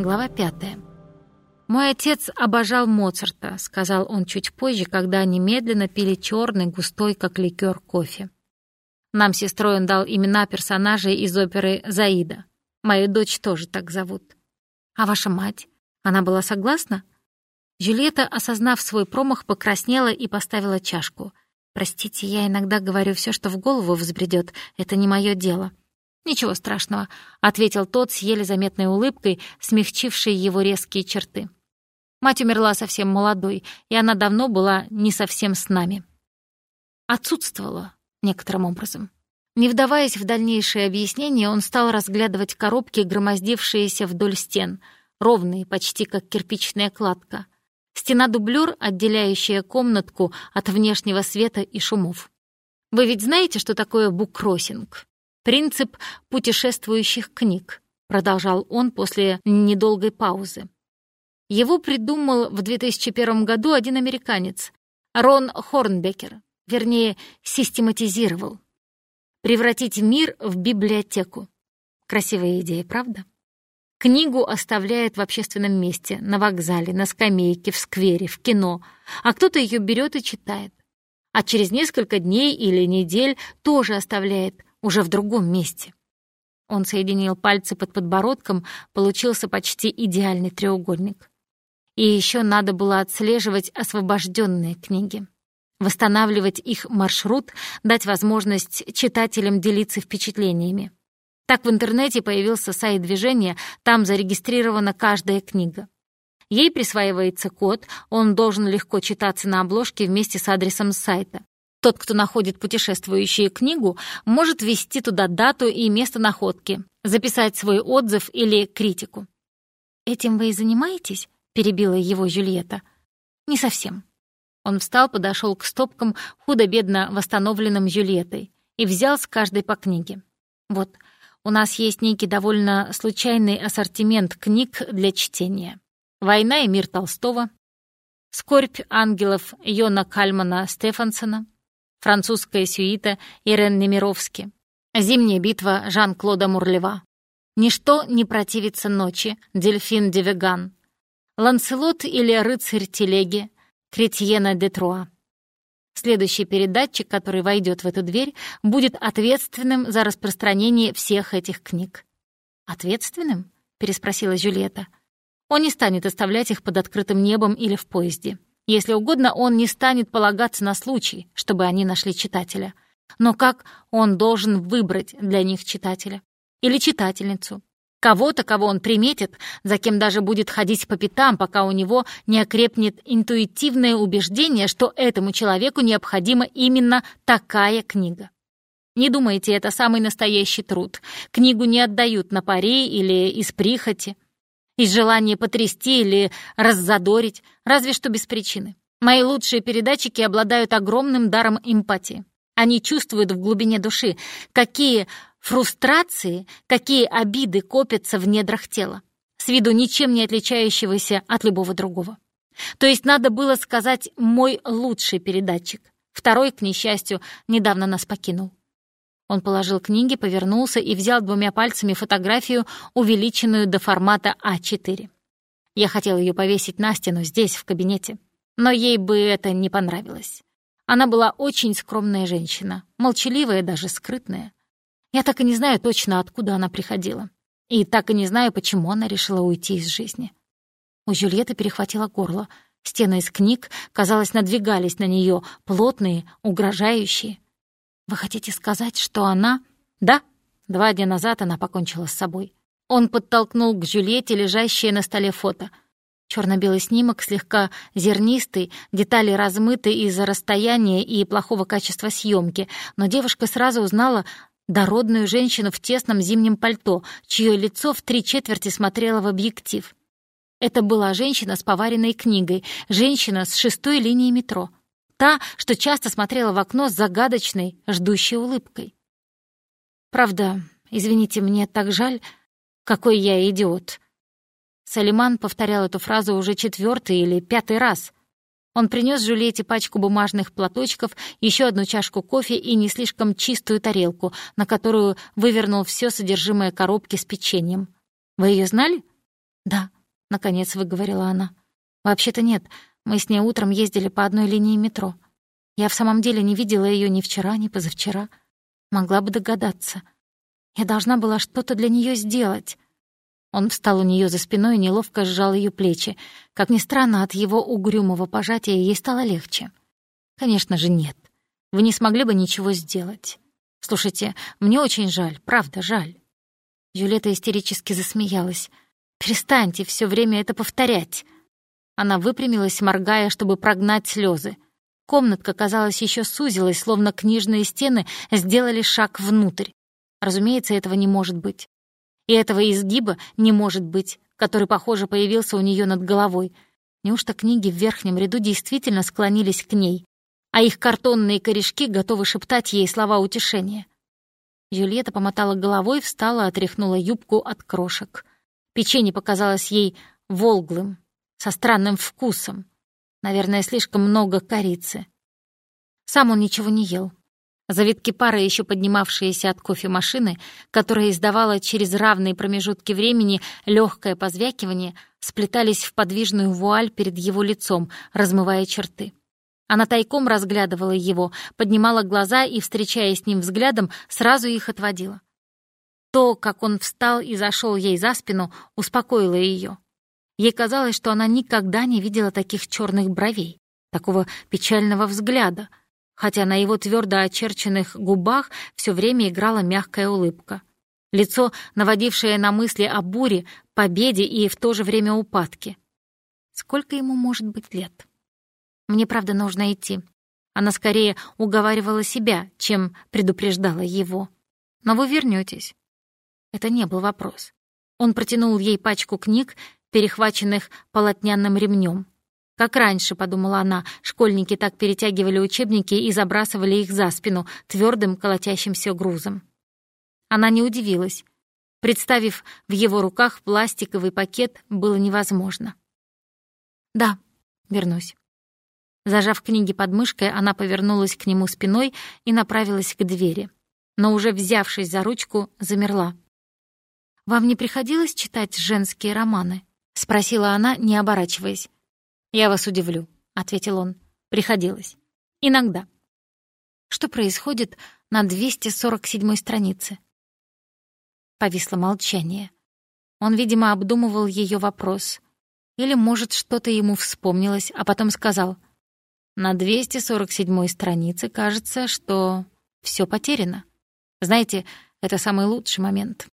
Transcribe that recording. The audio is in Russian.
Глава пятая. «Мой отец обожал Моцарта», — сказал он чуть позже, когда они медленно пили черный, густой, как ликер, кофе. Нам с сестрой он дал имена персонажей из оперы «Заида». Мою дочь тоже так зовут. А ваша мать? Она была согласна? Жюльетта, осознав свой промах, покраснела и поставила чашку. «Простите, я иногда говорю все, что в голову взбредет. Это не мое дело». «Ничего страшного», — ответил тот с еле заметной улыбкой, смягчившей его резкие черты. Мать умерла совсем молодой, и она давно была не совсем с нами. Отсутствовала некоторым образом. Не вдаваясь в дальнейшие объяснения, он стал разглядывать коробки, громоздившиеся вдоль стен, ровные, почти как кирпичная кладка. Стена-дублер, отделяющая комнатку от внешнего света и шумов. Вы ведь знаете, что такое буккроссинг? Принцип путешествующих книг, продолжал он после недолгой паузы. Его придумал в 2001 году один американец, Рон Хорнбекер, вернее, систематизировал. Превратить мир в библиотеку. Красивая идея, правда? Книгу оставляет в общественном месте, на вокзале, на скамейке, в сквере, в кино, а кто-то ее берет и читает. А через несколько дней или недель тоже оставляет, уже в другом месте. Он соединил пальцы под подбородком, получился почти идеальный треугольник. И еще надо было отслеживать освобожденные книги, восстанавливать их маршрут, дать возможность читателям делиться впечатлениями. Так в интернете появился сайт движения, там зарегистрирована каждая книга. Ей присваивается код, он должен легко читаться на обложке вместе с адресом сайта. Тот, кто находит путешествующую книгу, может ввести туда дату и место находки, записать свой отзыв или критику. «Этим вы и занимаетесь?» — перебила его Жюльетта. «Не совсем». Он встал, подошел к стопкам, худо-бедно восстановленным Жюльеттой, и взял с каждой по книге. «Вот, у нас есть некий довольно случайный ассортимент книг для чтения. «Война и мир» Толстого, «Скорбь ангелов» Йона Кальмана Стефансона, французская сюита Ирен Немировски, зимняя битва Жан-Клода Мурлева, ничто не противится ночи Дельфин Девеган, Ланселот или рыцарь телеги Кретьена де Труа. Следующий передатчик, который войдет в эту дверь, будет ответственным за распространение всех этих книг. «Ответственным?» — переспросила Жюльетта. «Он не станет оставлять их под открытым небом или в поезде. Если угодно, он не станет полагаться на случай, чтобы они нашли читателя. Но как он должен выбрать для них читателя? Или читательницу? Кого-то, кого он приметит, за кем даже будет ходить по пятам, пока у него не окрепнет интуитивное убеждение, что этому человеку необходима именно такая книга. Не думайте, это самый настоящий труд. Книгу не отдают на паре или из прихоти из желания потрясти или раззадорить, разве что без причины. Мои лучшие передатчики обладают огромным даром эмпатии. Они чувствуют в глубине души, какие фрустрации, какие обиды копятся в недрах тела, с виду ничем не отличающегося от любого другого. То есть надо было сказать «мой лучший передатчик». Второй, к несчастью, недавно нас покинул. Он положил книги, повернулся и взял двумя пальцами фотографию, увеличенную до формата А4. Я хотел ее повесить на стену здесь, в кабинете. Но ей бы это не понравилось. Она была очень скромная женщина, молчаливая, даже скрытная. Я так и не знаю точно, откуда она приходила. И так и не знаю, почему она решила уйти из жизни. У Жюльетты перехватило горло. Стены из книг, казалось, надвигались на нее, плотные, угрожающие. Вы хотите сказать, что она... Да, два дня назад она покончила с собой. Он подтолкнул к Жюльетте лежащее на столе фото. Черно-белый снимок, слегка зернистый, детали размыты из-за расстояния и плохого качества съемки, но девушка сразу узнала дородную женщину в тесном зимнем пальто, чье лицо в три четверти смотрело в объектив. Это была женщина с поваренной книгой, женщина с шестой линии метро — Та, что часто смотрела в окно с загадочной, ждущей улыбкой. «Правда, извините, мне так жаль, какой я идиот». Салиман повторял эту фразу уже четвертый или пятый раз. Он принес Жюльетте пачку бумажных платочков, еще одну чашку кофе и не слишком чистую тарелку, на которую вывернул все содержимое коробки с печеньем. «Вы ее знали?» «Да», — наконец выговорила она. «Вообще-то нет, мы с ней утром ездили по одной линии метро. Я в самом деле не видела ее ни вчера, ни позавчера. Могла бы догадаться. Я должна была что-то для нее сделать». Он встал у нее за спиной и неловко сжал ее плечи. Как ни странно, от его угрюмого пожатия ей стало легче. «Конечно же, нет. Вы не смогли бы ничего сделать. Слушайте, мне очень жаль, правда, жаль». Юлета истерически засмеялась. «Перестаньте все время это повторять!» Она выпрямилась, моргая, чтобы прогнать слезы. Комнатка, казалось, еще сузилась, словно книжные стены сделали шаг внутрь. Разумеется, этого не может быть. И этого изгиба не может быть, который, похоже, появился у нее над головой. Неужто книги в верхнем ряду действительно склонились к ней, а их картонные корешки готовы шептать ей слова утешения? Юльетта помотала головой, встала, отряхнула юбку от крошек. Печенье показалось ей волглым, со странным вкусом. Наверное, слишком много корицы. Сам он ничего не ел. Завитки пары, еще поднимавшиеся от кофемашины, которая издавала через равные промежутки времени легкое позвякивание, сплетались в подвижную вуаль перед его лицом, размывая черты. Она тайком разглядывала его, поднимала глаза и, встречаясь с ним взглядом, сразу их отводила. То, как он встал и зашел ей за спину, успокоило ее. Ей казалось, что она никогда не видела таких черных бровей, такого печального взгляда, хотя на его твердо очерченных губах все время играла мягкая улыбка. Лицо, наводившее на мысли о буре, победе и в то же время упадке. Сколько ему может быть лет? Мне, правда, нужно идти. Она скорее уговаривала себя, чем предупреждала его. Но вы вернетесь. Это не был вопрос. Он протянул ей пачку книг, перехваченных полотняным ремнем. Как раньше, подумала она, школьники так перетягивали учебники и забрасывали их за спину твердым колотящимся грузом. Она не удивилась. Представив в его руках пластиковый пакет, было невозможно. «Да, вернусь». Зажав книги под мышкой, она повернулась к нему спиной и направилась к двери. Но уже взявшись за ручку, замерла. «Вам не приходилось читать женские романы?» — спросила она, не оборачиваясь. «Я вас удивлю», — ответил он. «Приходилось. Иногда». «Что происходит на 247-й странице?» Повисло молчание. Он, видимо, обдумывал ее вопрос. Или, может, что-то ему вспомнилось, а потом сказал — на 247 странице кажется, что все потеряно. Знаете, это самый лучший момент.